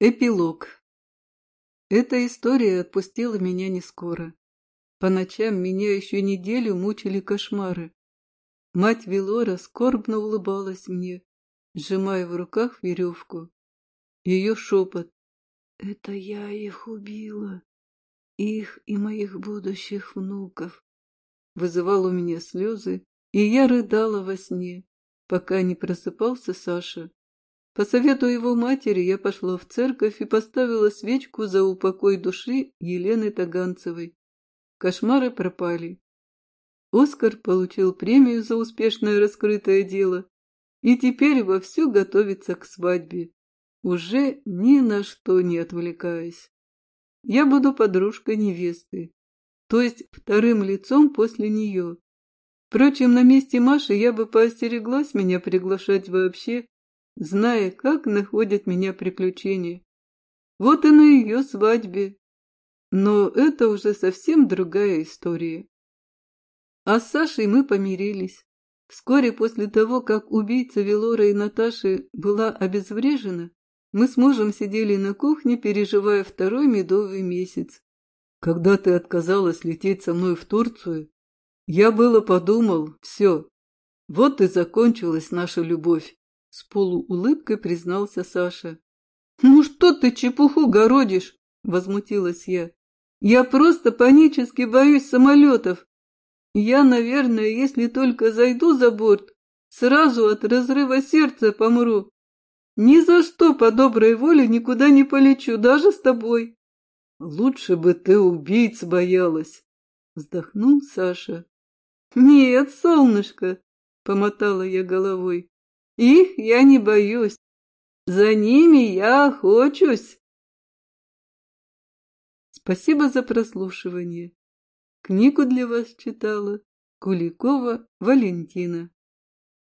Эпилог. Эта история отпустила меня не скоро. По ночам меня еще неделю мучили кошмары. Мать Велора скорбно улыбалась мне, сжимая в руках веревку. Ее шепот. «Это я их убила, их и моих будущих внуков», вызывал у меня слезы, и я рыдала во сне, пока не просыпался Саша. По совету его матери я пошла в церковь и поставила свечку за упокой души Елены Таганцевой. Кошмары пропали. Оскар получил премию за успешное раскрытое дело и теперь вовсю готовится к свадьбе, уже ни на что не отвлекаясь. Я буду подружкой невесты, то есть вторым лицом после нее. Впрочем, на месте Маши я бы поостереглась меня приглашать вообще, зная, как находят меня приключения. Вот и на ее свадьбе. Но это уже совсем другая история. А с Сашей мы помирились. Вскоре после того, как убийца Велора и Наташи была обезврежена, мы с мужем сидели на кухне, переживая второй медовый месяц. Когда ты отказалась лететь со мной в Турцию, я было подумал, все, вот и закончилась наша любовь. С полуулыбкой признался Саша. «Ну что ты чепуху городишь?» — возмутилась я. «Я просто панически боюсь самолетов. Я, наверное, если только зайду за борт, сразу от разрыва сердца помру. Ни за что по доброй воле никуда не полечу, даже с тобой». «Лучше бы ты убийц боялась», — вздохнул Саша. «Нет, солнышко», — помотала я головой. Их я не боюсь. За ними я охочусь. Спасибо за прослушивание. Книгу для вас читала Куликова Валентина.